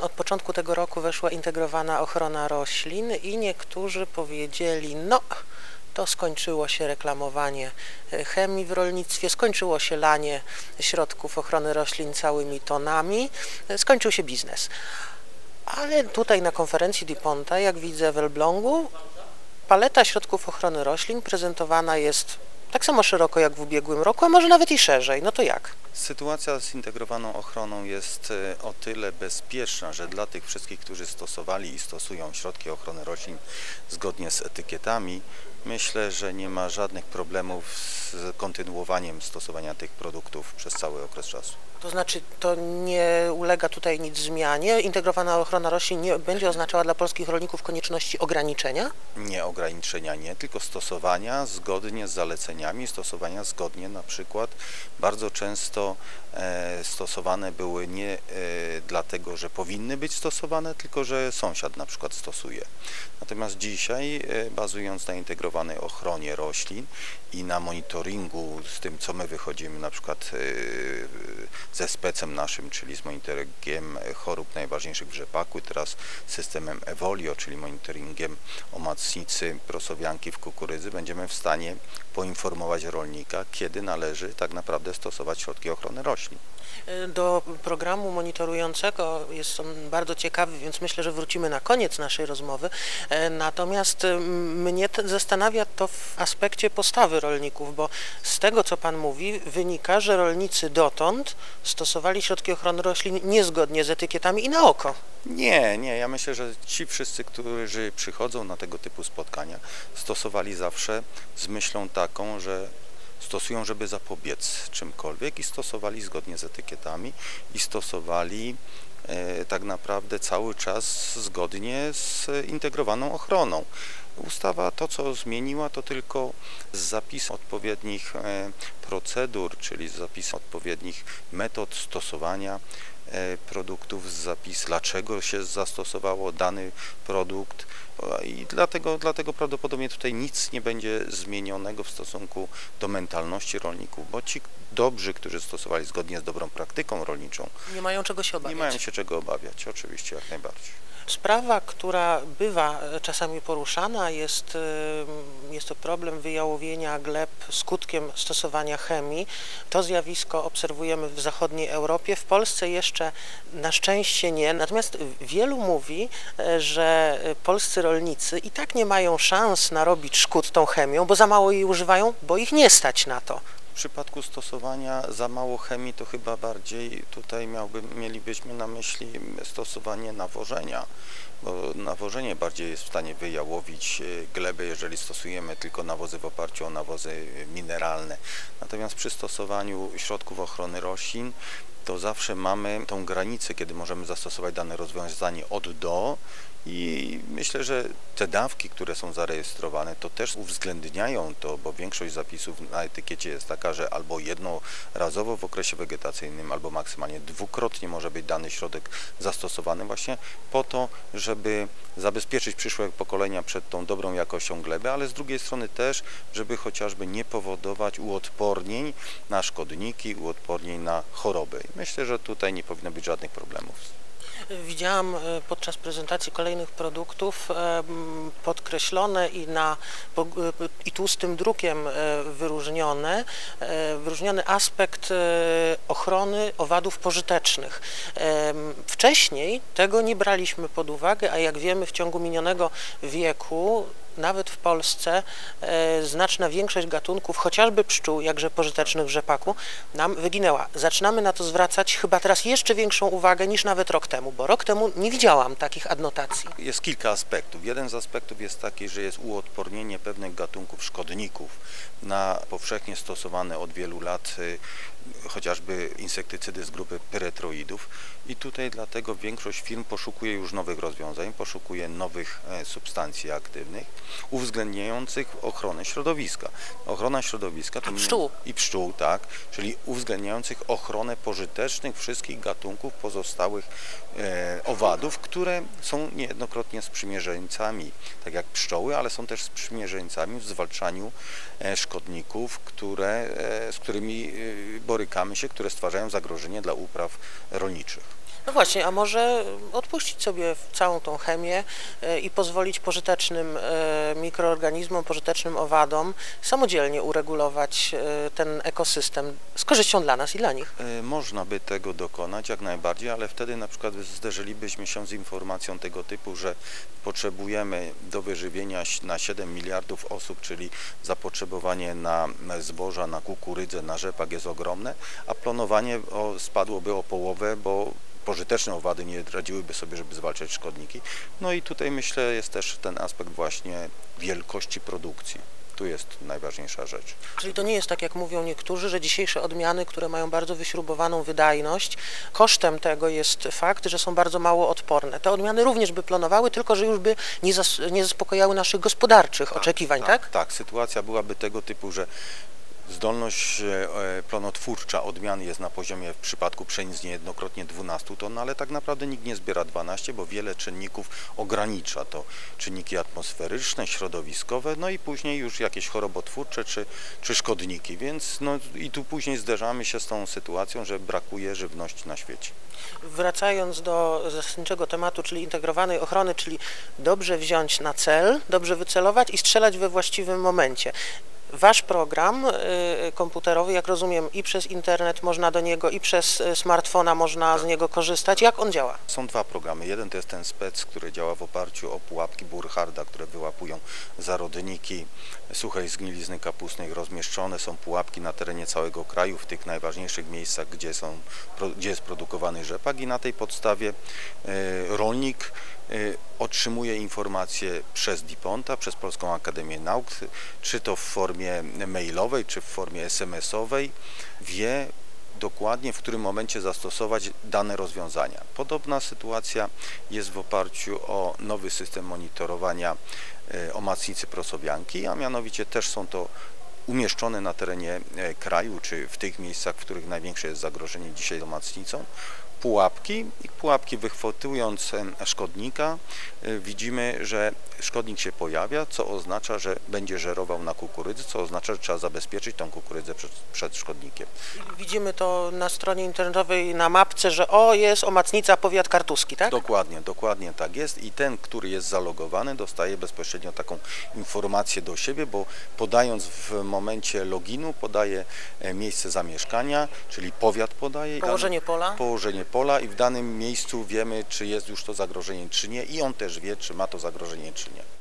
Od początku tego roku weszła integrowana ochrona roślin i niektórzy powiedzieli, no to skończyło się reklamowanie e, chemii w rolnictwie, skończyło się lanie środków ochrony roślin całymi tonami, e, skończył się biznes. Ale tutaj na konferencji DuPonta, jak widzę w Elblągu, paleta środków ochrony roślin prezentowana jest tak samo szeroko jak w ubiegłym roku, a może nawet i szerzej. No to jak? Sytuacja z zintegrowaną ochroną jest e, o tyle bezpieczna, że dla tych wszystkich, którzy stosowali i stosują środki ochrony roślin zgodnie z etykietami, myślę, że nie ma żadnych problemów z kontynuowaniem stosowania tych produktów przez cały okres czasu. To znaczy, to nie ulega tutaj nic zmianie. Integrowana ochrona roślin nie będzie oznaczała dla polskich rolników konieczności ograniczenia? Nie ograniczenia, nie, tylko stosowania zgodnie z zaleceniami, stosowania zgodnie na przykład. Bardzo często e, stosowane były nie e, dlatego, że powinny być stosowane, tylko że sąsiad na przykład stosuje. Natomiast dzisiaj, e, bazując na integrowanej ochronie roślin i na monitoringu z tym, co my wychodzimy na przykład e, ze specem naszym, czyli z monitoringiem chorób najważniejszych w rzepaku teraz systemem Evolio, czyli monitoringiem omacnicy prosowianki w kukurydzy, będziemy w stanie poinformować rolnika, kiedy należy tak naprawdę stosować środki ochrony roślin. Do programu monitorującego jest on bardzo ciekawy, więc myślę, że wrócimy na koniec naszej rozmowy. E, Natomiast mnie zastanawia to w aspekcie postawy rolników, bo z tego, co Pan mówi, wynika, że rolnicy dotąd stosowali środki ochrony roślin niezgodnie z etykietami i na oko. Nie, nie, ja myślę, że ci wszyscy, którzy przychodzą na tego typu spotkania, stosowali zawsze z myślą taką, że stosują, żeby zapobiec czymkolwiek i stosowali zgodnie z etykietami i stosowali e, tak naprawdę cały czas zgodnie z integrowaną ochroną. Ustawa to, co zmieniła, to tylko zapis odpowiednich e, procedur, czyli zapis odpowiednich metod stosowania e, produktów, zapis dlaczego się zastosowało dany produkt i dlatego, dlatego prawdopodobnie tutaj nic nie będzie zmienionego w stosunku do mentalności rolników, bo ci dobrzy, którzy stosowali zgodnie z dobrą praktyką rolniczą, Nie mają czego się nie obawiać. mają się czego obawiać, oczywiście, jak najbardziej. Sprawa, która bywa e, czasami poruszana, jest, jest to problem wyjałowienia gleb skutkiem stosowania chemii. To zjawisko obserwujemy w zachodniej Europie, w Polsce jeszcze na szczęście nie. Natomiast wielu mówi, e, że e, polscy rolnicy i tak nie mają szans narobić szkód tą chemią, bo za mało jej używają, bo ich nie stać na to. W przypadku stosowania za mało chemii to chyba bardziej tutaj miałby, mielibyśmy na myśli stosowanie nawożenia, bo nawożenie bardziej jest w stanie wyjałowić e, glebę, jeżeli stosujemy tylko nawozy w oparciu o nawozy mineralne. Natomiast przy stosowaniu środków ochrony roślin to zawsze mamy tą granicę, kiedy możemy zastosować dane rozwiązanie od do i myślę, że te dawki, które są zarejestrowane, to też uwzględniają to, bo większość zapisów na etykiecie jest taka, że albo jednorazowo w okresie wegetacyjnym, albo maksymalnie dwukrotnie może być dany środek zastosowany właśnie po to, żeby zabezpieczyć przyszłe pokolenia przed tą dobrą jakością gleby, ale z drugiej strony też, żeby chociażby nie powodować uodpornień na szkodniki, uodpornień na choroby. Myślę, że tutaj nie powinno być żadnych problemów. Widziałam e, podczas prezentacji kolejnych produktów e, podkreślone i, na, e, i tłustym drukiem wyróżnione, wyróżniony aspekt ochrony owadów pożytecznych. Wcześniej tego nie braliśmy pod uwagę, a jak wiemy w ciągu minionego wieku nawet w Polsce e, znaczna większość gatunków, chociażby pszczół, jakże pożytecznych w rzepaku, nam wyginęła. Zaczynamy na to zwracać chyba teraz jeszcze większą uwagę niż nawet rok temu, bo rok temu nie widziałam takich adnotacji. Jest kilka aspektów. Jeden z aspektów jest taki, że jest uodpornienie pewnych gatunków szkodników na powszechnie stosowane od wielu lat y, chociażby insektycydy z grupy pyretroidów i tutaj dlatego większość firm poszukuje już nowych rozwiązań, poszukuje nowych e, substancji aktywnych uwzględniających ochronę środowiska. Ochrona środowiska to nie- pszczół. i pszczół, tak, czyli uwzględniających ochronę pożytecznych wszystkich gatunków pozostałych e, owadów, które są niejednokrotnie sprzymierzeńcami, tak jak pszczoły, ale są też sprzymierzeńcami w zwalczaniu e, szkodników, które, e, z którymi e, borykamy się, które stwarzają zagrożenie dla upraw rolniczych. No właśnie, a może odpuścić sobie całą tą chemię e, i pozwolić pożytecznym e, mikroorganizmom, pożytecznym owadom samodzielnie uregulować e, ten ekosystem z korzyścią dla nas i dla nich. Można by tego dokonać jak najbardziej, ale wtedy na przykład zderzylibyśmy się z informacją tego typu, że potrzebujemy do wyżywienia na 7 miliardów osób, czyli zapotrzebowanie na zboża, na kukurydzę, na rzepak jest ogromne, a planowanie spadłoby o połowę, bo pożyteczne owady nie radziłyby sobie, żeby zwalczać szkodniki. No i tutaj myślę jest też ten aspekt właśnie wielkości produkcji. Tu jest najważniejsza rzecz. Czyli to nie jest tak, jak mówią niektórzy, że dzisiejsze odmiany, które mają bardzo wyśrubowaną wydajność, kosztem tego jest fakt, że są bardzo mało odporne. Te odmiany również by plonowały, tylko że już by nie, zas- nie zaspokojały naszych gospodarczych oczekiwań, tak? Tak, sytuacja byłaby tego typu, że zdolność e, e, plonotwórcza odmiany jest na poziomie w przypadku pszenic niejednokrotnie 12 ton, ale tak naprawdę nikt nie zbiera 12, bo wiele czynników ogranicza to. Czynniki atmosferyczne, środowiskowe, no i później już jakieś chorobotwórcze czy, czy szkodniki, więc no i tu później zderzamy się z tą sytuacją, że brakuje żywności na świecie. Wracając do zasadniczego tematu, czyli integrowanej ochrony, czyli dobrze wziąć na cel, dobrze wycelować i strzelać we właściwym momencie. Wasz program y, komputerowy, jak rozumiem, i przez internet można do niego, i przez y, smartfona można z niego korzystać. Jak on działa? Są dwa programy. Jeden to jest ten spec, który działa w oparciu o pułapki Burcharda, które wyłapują zarodniki suchej zgnilizny kapustnej. Rozmieszczone są pułapki na terenie całego kraju, w tych najważniejszych miejscach, gdzie, są, gdzie jest produkowany rzepak i na tej podstawie e, rolnik otrzymuje informacje przez DIPONTA, przez Polską Akademię Nauk, czy to w formie mailowej, czy w formie SMS-owej, wie dokładnie w którym momencie zastosować dane rozwiązania. Podobna sytuacja jest w oparciu o nowy system monitorowania e, omacnicy prosobianki, a mianowicie też są to umieszczone na terenie e, kraju, czy w tych miejscach, w których największe jest zagrożenie dzisiaj omacnicą, pułapki i pułapki wychwytując szkodnika widzimy, że szkodnik się pojawia, co oznacza, że będzie żerował na kukurydzy, co oznacza, że trzeba zabezpieczyć tą kukurydzę przed, przed szkodnikiem. Widzimy to na stronie internetowej na mapce, że o, jest omacnica powiat kartuski, tak? Dokładnie, dokładnie tak jest i ten, który jest zalogowany dostaje bezpośrednio taką informację do siebie, bo podając w momencie loginu podaje e, miejsce zamieszkania, czyli powiat podaje. Położenie dane- pola. Położenie pola i w danym miejscu wiemy, czy jest już to zagrożenie, czy nie i on też wie, czy ma to zagrożenie, czy nie.